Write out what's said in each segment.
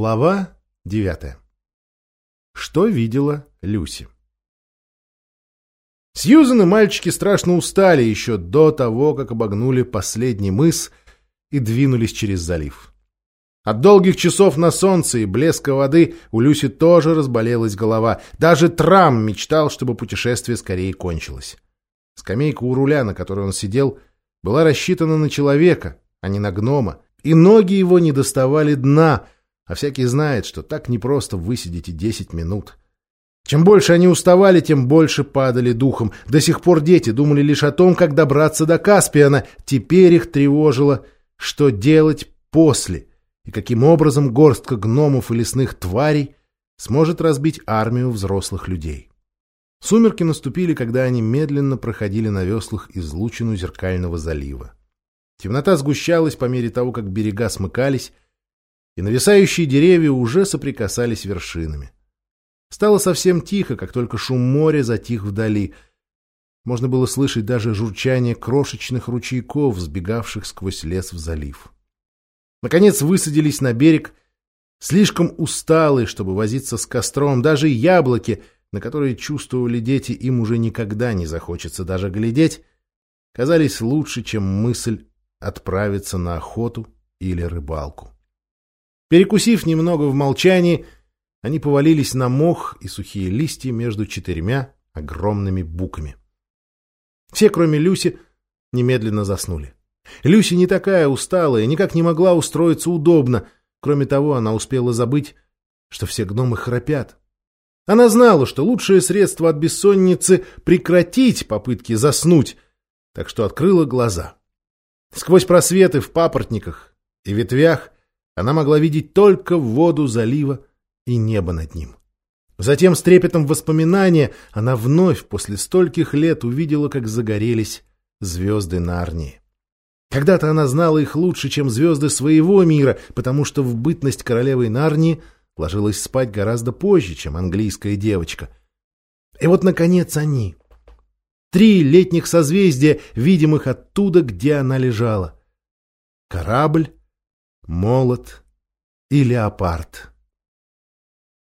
Глава девятая. Что видела Люси? Сьюзен и мальчики страшно устали еще до того, как обогнули последний мыс и двинулись через залив. От долгих часов на солнце и блеска воды у Люси тоже разболелась голова. Даже Трам мечтал, чтобы путешествие скорее кончилось. Скамейка у руля, на которой он сидел, была рассчитана на человека, а не на гнома, и ноги его не доставали дна — а всякий знает, что так непросто высидите десять минут. Чем больше они уставали, тем больше падали духом. До сих пор дети думали лишь о том, как добраться до Каспиана. Теперь их тревожило, что делать после, и каким образом горстка гномов и лесных тварей сможет разбить армию взрослых людей. Сумерки наступили, когда они медленно проходили на веслах излучину зеркального залива. Темнота сгущалась по мере того, как берега смыкались, и нависающие деревья уже соприкасались вершинами. Стало совсем тихо, как только шум моря затих вдали. Можно было слышать даже журчание крошечных ручейков, сбегавших сквозь лес в залив. Наконец высадились на берег, слишком усталые, чтобы возиться с костром. Даже яблоки, на которые чувствовали дети, им уже никогда не захочется даже глядеть, казались лучше, чем мысль отправиться на охоту или рыбалку. Перекусив немного в молчании, они повалились на мох и сухие листья между четырьмя огромными буками. Все, кроме Люси, немедленно заснули. Люси не такая усталая, никак не могла устроиться удобно. Кроме того, она успела забыть, что все гномы храпят. Она знала, что лучшее средство от бессонницы — прекратить попытки заснуть, так что открыла глаза. Сквозь просветы в папоротниках и ветвях — она могла видеть только воду залива и небо над ним. Затем с трепетом воспоминания она вновь после стольких лет увидела, как загорелись звезды Нарнии. Когда-то она знала их лучше, чем звезды своего мира, потому что в бытность королевы Нарнии ложилась спать гораздо позже, чем английская девочка. И вот, наконец, они. Три летних созвездия, видимых оттуда, где она лежала. Корабль, молот и леопард.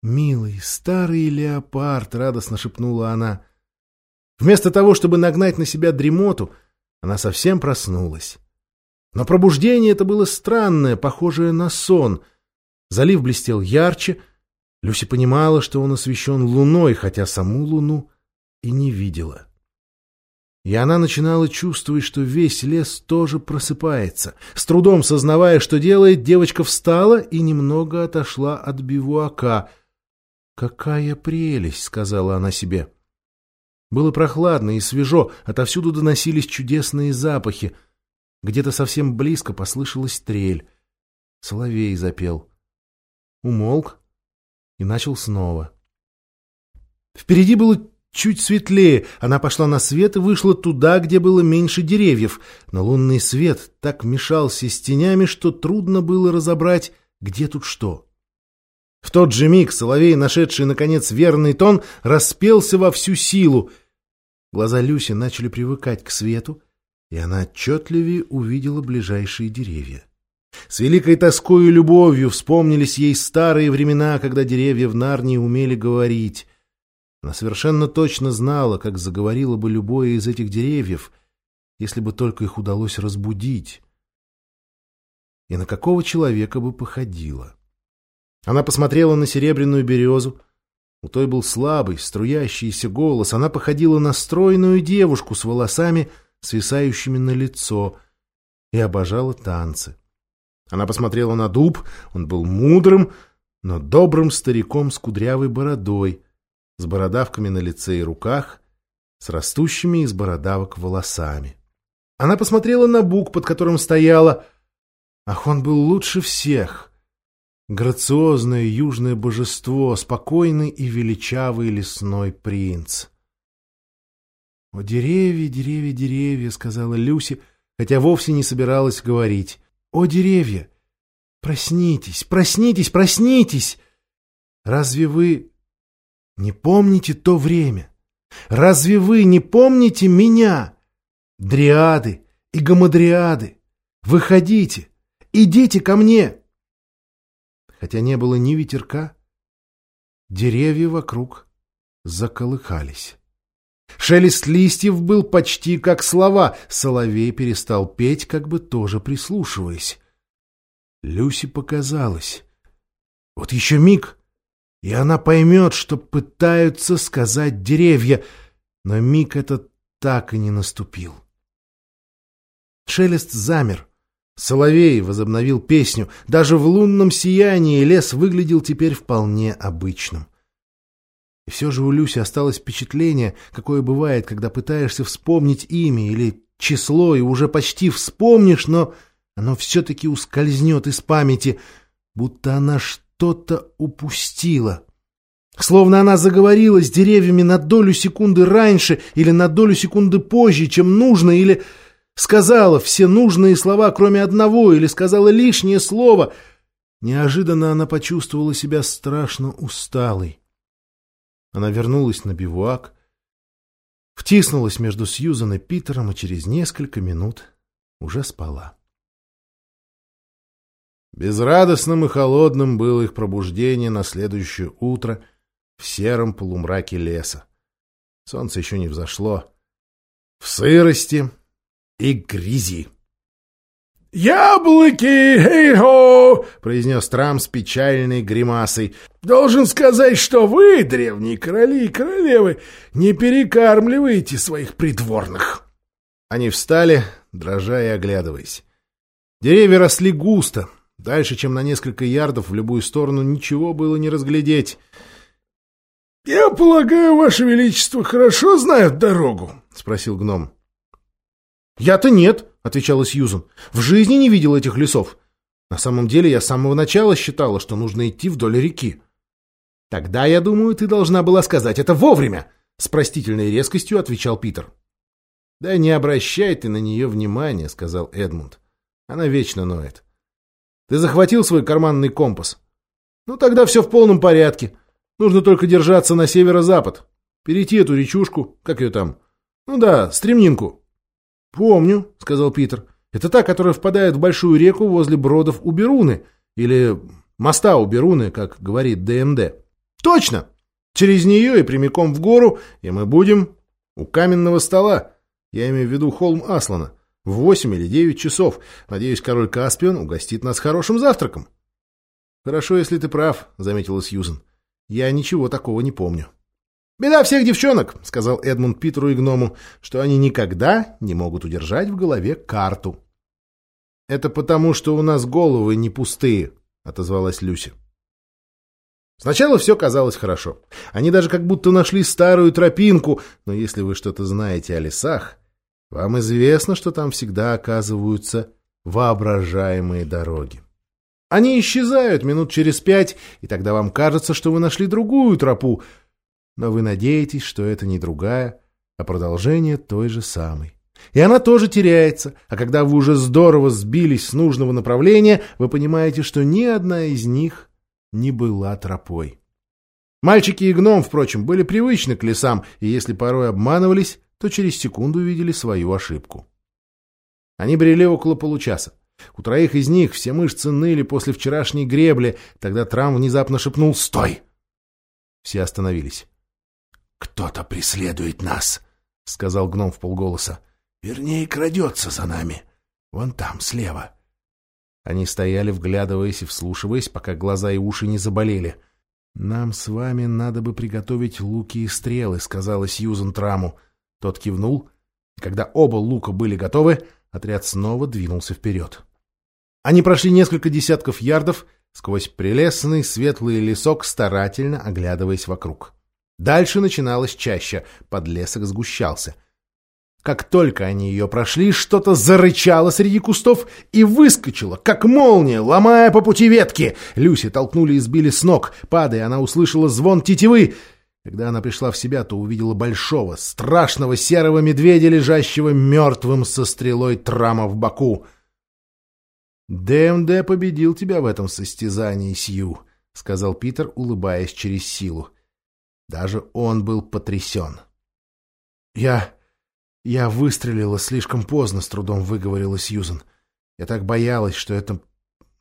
«Милый, старый леопард!» — радостно шепнула она. Вместо того, чтобы нагнать на себя дремоту, она совсем проснулась. Но пробуждение это было странное, похожее на сон. Залив блестел ярче. Люси понимала, что он освещен луной, хотя саму луну и не видела. И она начинала чувствовать, что весь лес тоже просыпается. С трудом сознавая, что делает, девочка встала и немного отошла от бивуака. «Какая прелесть!» — сказала она себе. Было прохладно и свежо, отовсюду доносились чудесные запахи. Где-то совсем близко послышалась трель. Соловей запел. Умолк и начал снова. Впереди было чуть светлее. Она пошла на свет и вышла туда, где было меньше деревьев. Но лунный свет так мешался с тенями, что трудно было разобрать, где тут что. В тот же миг соловей, нашедший, наконец, верный тон, распелся во всю силу. Глаза Люси начали привыкать к свету, и она отчетливее увидела ближайшие деревья. С великой тоской и любовью вспомнились ей старые времена, когда деревья в Нарнии умели говорить — она совершенно точно знала, как заговорила бы любое из этих деревьев, если бы только их удалось разбудить. И на какого человека бы походила. Она посмотрела на серебряную березу. У той был слабый, струящийся голос. Она походила на стройную девушку с волосами, свисающими на лицо, и обожала танцы. Она посмотрела на дуб. Он был мудрым, но добрым стариком с кудрявой бородой — с бородавками на лице и руках, с растущими из бородавок волосами. Она посмотрела на бук, под которым стояла. Ах, он был лучше всех. Грациозное южное божество, спокойный и величавый лесной принц. «О, деревья, деревья, деревья!» — сказала Люси, хотя вовсе не собиралась говорить. «О, деревья! Проснитесь, проснитесь, проснитесь! Разве вы не помните то время? Разве вы не помните меня? Дриады и гамадриады, выходите, идите ко мне. хотя не было ни ветерка, деревья вокруг заколыхались. Шелест листьев был почти как слова. Соловей перестал петь, как бы тоже прислушиваясь. Люси показалось. Вот еще миг, и она поймет, что пытаются сказать деревья, но миг этот так и не наступил. Шелест замер. Соловей возобновил песню. Даже в лунном сиянии лес выглядел теперь вполне обычным. И все же у Люси осталось впечатление, какое бывает, когда пытаешься вспомнить имя или число, и уже почти вспомнишь, но оно все-таки ускользнет из памяти, будто она что-то упустила. Словно она заговорила с деревьями на долю секунды раньше или на долю секунды позже, чем нужно, или сказала все нужные слова, кроме одного, или сказала лишнее слово. Неожиданно она почувствовала себя страшно усталой. Она вернулась на бивуак, втиснулась между Сьюзан и Питером и через несколько минут уже спала. Безрадостным и холодным было их пробуждение на следующее утро в сером полумраке леса. Солнце еще не взошло. В сырости и грязи. «Яблоки! Хей-хо!» — произнес Трам с печальной гримасой. «Должен сказать, что вы, древние короли и королевы, не перекармливаете своих придворных». Они встали, дрожа и оглядываясь. Деревья росли густо. Дальше, чем на несколько ярдов в любую сторону, ничего было не разглядеть. «Я полагаю, Ваше Величество хорошо знают дорогу?» — спросил гном. «Я-то нет», — отвечала Сьюзан. «В жизни не видел этих лесов. На самом деле я с самого начала считала, что нужно идти вдоль реки». «Тогда, я думаю, ты должна была сказать это вовремя», — с простительной резкостью отвечал Питер. «Да не обращай ты на нее внимания», — сказал Эдмунд. «Она вечно ноет. Ты захватил свой карманный компас? Ну, тогда все в полном порядке. Нужно только держаться на северо-запад. Перейти эту речушку, как ее там? Ну да, стремнинку». «Помню», — сказал Питер. «Это та, которая впадает в большую реку возле бродов у Беруны, или моста у Беруны, как говорит ДМД». «Точно! Через нее и прямиком в гору, и мы будем у каменного стола. Я имею в виду холм Аслана. В восемь или девять часов. Надеюсь, король Каспион угостит нас хорошим завтраком». «Хорошо, если ты прав», — заметила Сьюзен. «Я ничего такого не помню». «Беда всех девчонок», — сказал Эдмунд Питеру и гному, «что они никогда не могут удержать в голове карту». «Это потому, что у нас головы не пустые», — отозвалась Люси. Сначала все казалось хорошо. Они даже как будто нашли старую тропинку, но если вы что-то знаете о лесах, вам известно, что там всегда оказываются воображаемые дороги. Они исчезают минут через пять, и тогда вам кажется, что вы нашли другую тропу — но вы надеетесь, что это не другая, а продолжение той же самой. И она тоже теряется, а когда вы уже здорово сбились с нужного направления, вы понимаете, что ни одна из них не была тропой. Мальчики и гном, впрочем, были привычны к лесам, и если порой обманывались, то через секунду увидели свою ошибку. Они брели около получаса. У троих из них все мышцы ныли после вчерашней гребли, тогда Трам внезапно шепнул «Стой!». Все остановились. «Кто-то преследует нас», — сказал гном в полголоса. «Вернее, крадется за нами. Вон там, слева». Они стояли, вглядываясь и вслушиваясь, пока глаза и уши не заболели. «Нам с вами надо бы приготовить луки и стрелы», — сказала Сьюзен Траму. Тот кивнул, и когда оба лука были готовы, отряд снова двинулся вперед. Они прошли несколько десятков ярдов сквозь прелестный светлый лесок, старательно оглядываясь вокруг. Дальше начиналось чаще, подлесок сгущался. Как только они ее прошли, что-то зарычало среди кустов и выскочило, как молния, ломая по пути ветки. Люси толкнули и сбили с ног. Падая, она услышала звон тетивы. Когда она пришла в себя, то увидела большого, страшного серого медведя, лежащего мертвым со стрелой трама в боку. «ДМД победил тебя в этом состязании, Сью», — сказал Питер, улыбаясь через силу. Даже он был потрясен. «Я... я выстрелила слишком поздно», — с трудом выговорила Сьюзен. «Я так боялась, что это...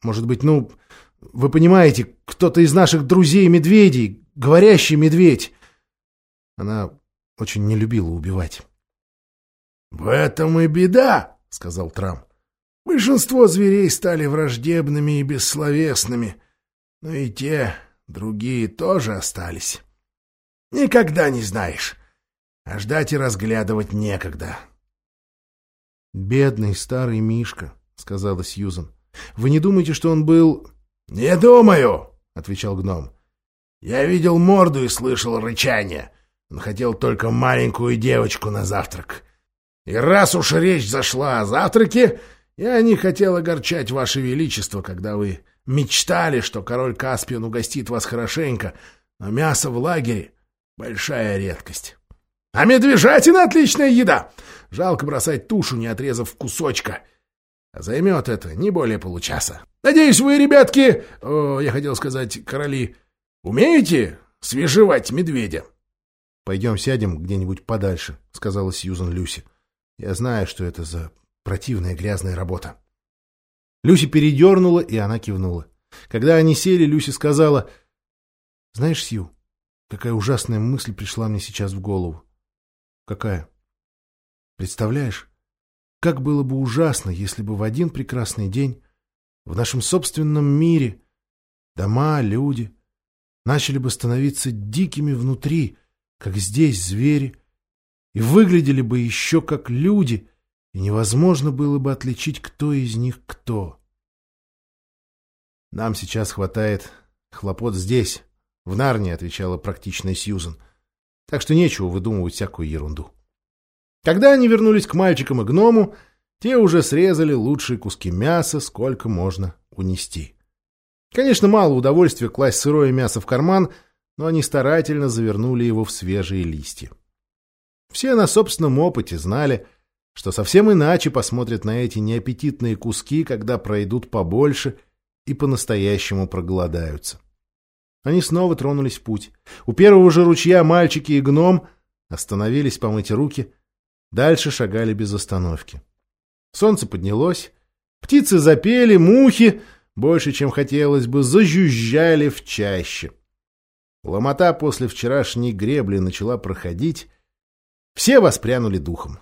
может быть, ну... Вы понимаете, кто-то из наших друзей-медведей, говорящий медведь. Она очень не любила убивать. — В этом и беда, — сказал Трам. — Большинство зверей стали враждебными и бессловесными, но и те, другие тоже остались. Никогда не знаешь, а ждать и разглядывать некогда. — Бедный старый Мишка, — сказала Сьюзан. — Вы не думаете, что он был... — Не думаю, — отвечал гном. — Я видел морду и слышал рычание. Он хотел только маленькую девочку на завтрак. И раз уж речь зашла о завтраке, я не хотел огорчать ваше величество, когда вы мечтали, что король Каспиан угостит вас хорошенько, но мясо в лагере — большая редкость. А медвежатина — отличная еда. Жалко бросать тушу, не отрезав кусочка. А займет это не более получаса. Надеюсь, вы, ребятки, о, я хотел сказать, короли, умеете свежевать медведя? — Пойдем сядем где-нибудь подальше, — сказала Сьюзан Люси. — я знаю, что это за противная грязная работа. Люси передернула, и она кивнула. Когда они сели, Люси сказала, «Знаешь, Сью, какая ужасная мысль пришла мне сейчас в голову». «Какая?» «Представляешь, как было бы ужасно, если бы в один прекрасный день в нашем собственном мире дома, люди начали бы становиться дикими внутри, как здесь звери, и выглядели бы еще как люди, и невозможно было бы отличить, кто из них кто. «Нам сейчас хватает хлопот здесь, в Нарне», — отвечала практичная Сьюзан. «Так что нечего выдумывать всякую ерунду». Когда они вернулись к мальчикам и гному, те уже срезали лучшие куски мяса, сколько можно унести. Конечно, мало удовольствия класть сырое мясо в карман, но они старательно завернули его в свежие листья. Все на собственном опыте знали, что совсем иначе посмотрят на эти неаппетитные куски, когда пройдут побольше и по-настоящему проголодаются. Они снова тронулись в путь. У первого же ручья мальчики и гном остановились помыть руки, дальше шагали без остановки. Солнце поднялось, птицы запели, мухи, больше, чем хотелось бы, зажужжали в чаще. Ломота после вчерашней гребли начала проходить, все воспрянули духом.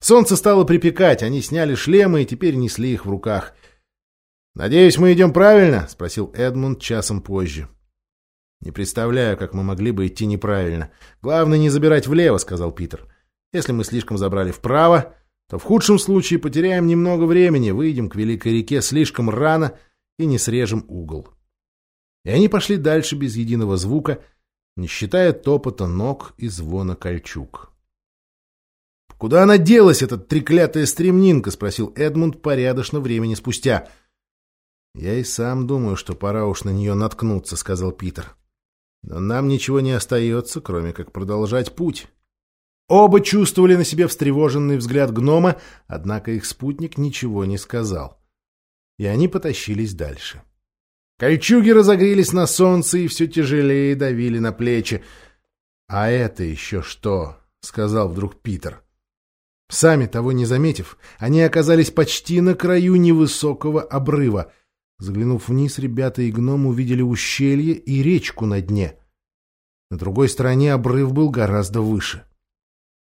Солнце стало припекать, они сняли шлемы и теперь несли их в руках. «Надеюсь, мы идем правильно?» — спросил Эдмунд часом позже. «Не представляю, как мы могли бы идти неправильно. Главное, не забирать влево», — сказал Питер. «Если мы слишком забрали вправо, то в худшем случае потеряем немного времени, выйдем к Великой реке слишком рано и не срежем угол». И они пошли дальше без единого звука, не считая топота ног и звона кольчуг. «Куда она делась, эта треклятая стремнинка?» — спросил Эдмунд порядочно времени спустя. «Я и сам думаю, что пора уж на нее наткнуться», — сказал Питер. «Но нам ничего не остается, кроме как продолжать путь». Оба чувствовали на себе встревоженный взгляд гнома, однако их спутник ничего не сказал. И они потащились дальше. Кольчуги разогрелись на солнце и все тяжелее давили на плечи. «А это еще что?» — сказал вдруг Питер. Сами того не заметив, они оказались почти на краю невысокого обрыва. Заглянув вниз, ребята и гном увидели ущелье и речку на дне. На другой стороне обрыв был гораздо выше.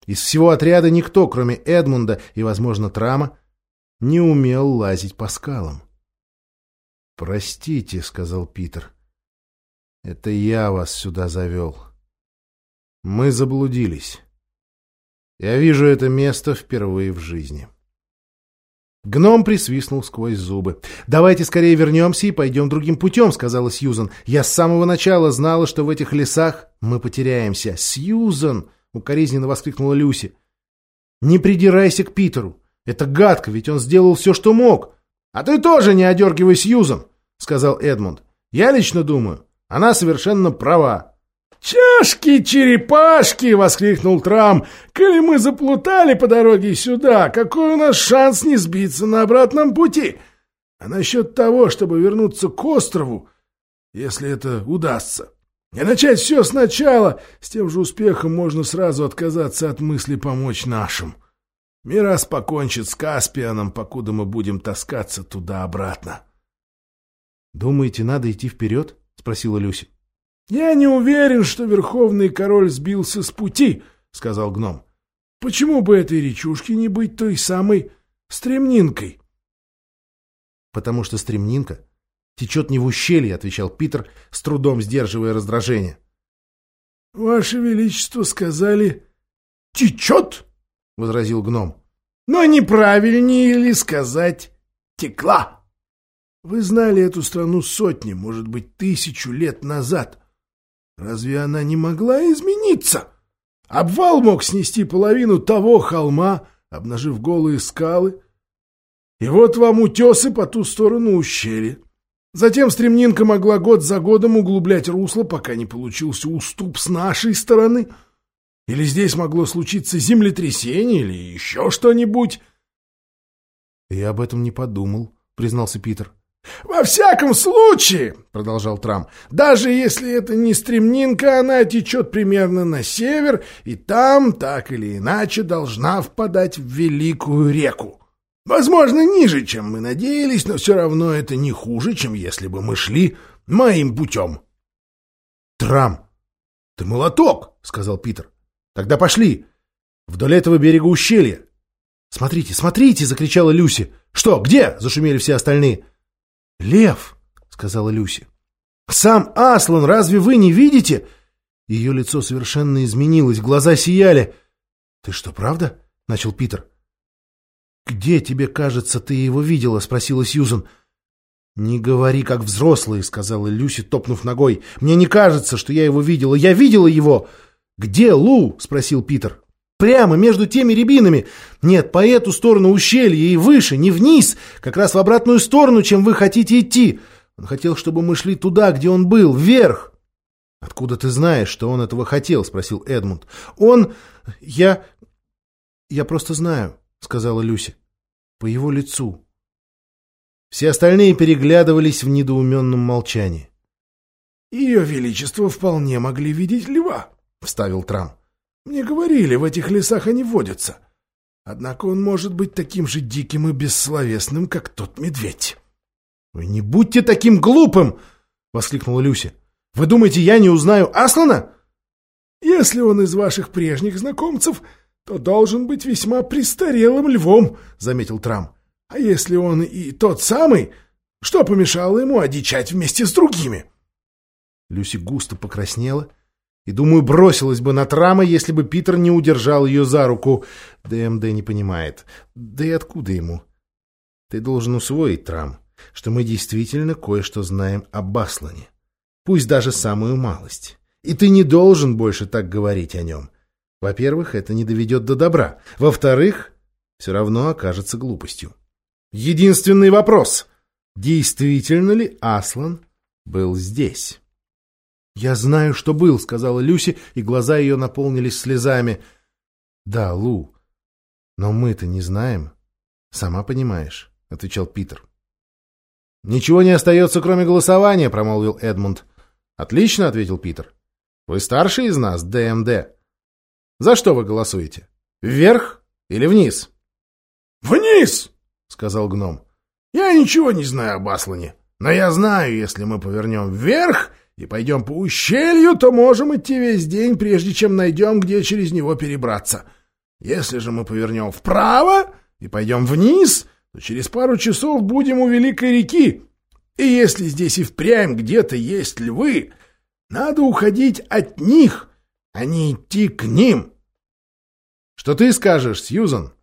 Из всего отряда никто, кроме Эдмунда и, возможно, Трама, не умел лазить по скалам. «Простите», — сказал Питер, — «это я вас сюда завел. Мы заблудились». Я вижу это место впервые в жизни. Гном присвистнул сквозь зубы. «Давайте скорее вернемся и пойдем другим путем», — сказала Сьюзан. «Я с самого начала знала, что в этих лесах мы потеряемся». «Сьюзан!» — укоризненно воскликнула Люси. «Не придирайся к Питеру. Это гадко, ведь он сделал все, что мог». «А ты тоже не одергивай Сьюзан», — сказал Эдмунд. «Я лично думаю, она совершенно права». «Чашки-черепашки!» — воскликнул Трам. «Коли мы заплутали по дороге сюда, какой у нас шанс не сбиться на обратном пути? А насчет того, чтобы вернуться к острову, если это удастся, и начать все сначала, с тем же успехом можно сразу отказаться от мысли помочь нашим. Мирас покончит с Каспианом, покуда мы будем таскаться туда-обратно». «Думаете, надо идти вперед?» — спросила Люси. «Я не уверен, что Верховный Король сбился с пути», — сказал гном. «Почему бы этой речушке не быть той самой стремнинкой?» «Потому что стремнинка течет не в ущелье», — отвечал Питер, с трудом сдерживая раздражение. «Ваше Величество сказали, течет?» — возразил гном. «Но неправильнее ли сказать текла?» Вы знали эту страну сотни, может быть, тысячу лет назад. Разве она не могла измениться? Обвал мог снести половину того холма, обнажив голые скалы. И вот вам утесы по ту сторону ущелья. Затем стремнинка могла год за годом углублять русло, пока не получился уступ с нашей стороны. Или здесь могло случиться землетрясение или еще что-нибудь. — Я об этом не подумал, — признался Питер. «Во всяком случае, — продолжал Трам, — даже если это не стремнинка, она течет примерно на север, и там, так или иначе, должна впадать в великую реку. Возможно, ниже, чем мы надеялись, но все равно это не хуже, чем если бы мы шли моим путем». «Трам, ты молоток!» — сказал Питер. «Тогда пошли! Вдоль этого берега ущелья!» «Смотрите, смотрите!» — закричала Люси. «Что, где?» — зашумели все остальные. «Лев!» — сказала Люси. «Сам Аслан, разве вы не видите?» Ее лицо совершенно изменилось, глаза сияли. «Ты что, правда?» — начал Питер. «Где тебе кажется, ты его видела?» — спросила Сьюзан. «Не говори, как взрослый», — сказала Люси, топнув ногой. «Мне не кажется, что я его видела. Я видела его!» «Где Лу?» — спросил Питер. Прямо между теми рябинами. Нет, по эту сторону ущелья и выше, не вниз, как раз в обратную сторону, чем вы хотите идти. Он хотел, чтобы мы шли туда, где он был, вверх. «Откуда ты знаешь, что он этого хотел?» — спросил Эдмунд. «Он... Я... Я просто знаю», — сказала Люси. «По его лицу». Все остальные переглядывались в недоуменном молчании. «Ее Величество вполне могли видеть льва», — вставил Трам. Мне говорили, в этих лесах они водятся. Однако он может быть таким же диким и бессловесным, как тот медведь. — Вы не будьте таким глупым! — воскликнула Люся. — Вы думаете, я не узнаю Аслана? — Если он из ваших прежних знакомцев, то должен быть весьма престарелым львом, — заметил Трам. — А если он и тот самый, что помешало ему одичать вместе с другими? Люси густо покраснела — и, думаю, бросилась бы на Трама, если бы Питер не удержал ее за руку. ДМД не понимает. Да и откуда ему? Ты должен усвоить, Трам, что мы действительно кое-что знаем об Аслане. Пусть даже самую малость. И ты не должен больше так говорить о нем. Во-первых, это не доведет до добра. Во-вторых, все равно окажется глупостью. Единственный вопрос. Действительно ли Аслан был здесь? «Я знаю, что был», — сказала Люси, и глаза ее наполнились слезами. «Да, Лу, но мы-то не знаем. Сама понимаешь», — отвечал Питер. «Ничего не остается, кроме голосования», — промолвил Эдмунд. «Отлично», — ответил Питер. «Вы старший из нас, ДМД. За что вы голосуете? Вверх или вниз?» «Вниз!» — сказал гном. «Я ничего не знаю об Аслане, но я знаю, если мы повернем вверх, и пойдем по ущелью, то можем идти весь день, прежде чем найдем, где через него перебраться. Если же мы повернем вправо и пойдем вниз, то через пару часов будем у Великой реки. И если здесь и впрямь где-то есть львы, надо уходить от них, а не идти к ним. — Что ты скажешь, Сьюзан?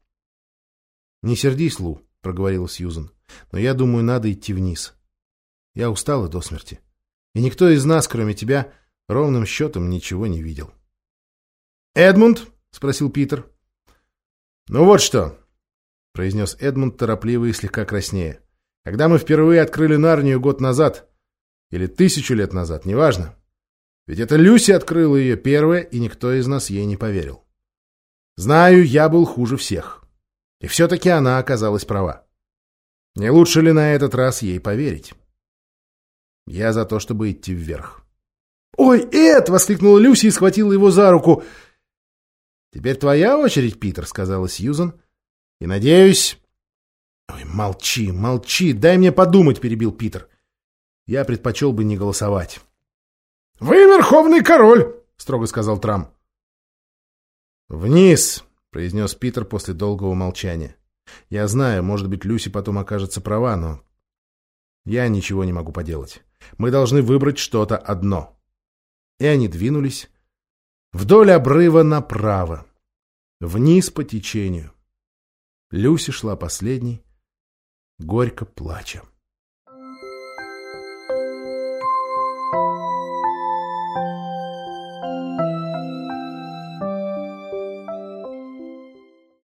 — Не сердись, Лу, — проговорила Сьюзан, — но я думаю, надо идти вниз. Я устала до смерти. — и никто из нас, кроме тебя, ровным счетом ничего не видел. «Эдмунд?» — спросил Питер. «Ну вот что», — произнес Эдмунд торопливо и слегка краснее. «Когда мы впервые открыли Нарнию год назад, или тысячу лет назад, неважно, ведь это Люси открыла ее первая, и никто из нас ей не поверил. Знаю, я был хуже всех. И все-таки она оказалась права. Не лучше ли на этот раз ей поверить?» Я за то, чтобы идти вверх. «Ой, Эд!» — воскликнула Люси и схватила его за руку. «Теперь твоя очередь, Питер», — сказала Сьюзан. «И надеюсь...» «Ой, молчи, молчи, дай мне подумать», — перебил Питер. я предпочел бы не голосовать. — Вы верховный король, — строго сказал Трам. — Вниз, — произнес Питер после долгого молчания. Я знаю, может быть, Люси потом окажется права, но я ничего не могу поделать. Мы должны выбрать что-то одно. И они двинулись вдоль обрыва направо, вниз по течению. Люси шла последней, горько плача.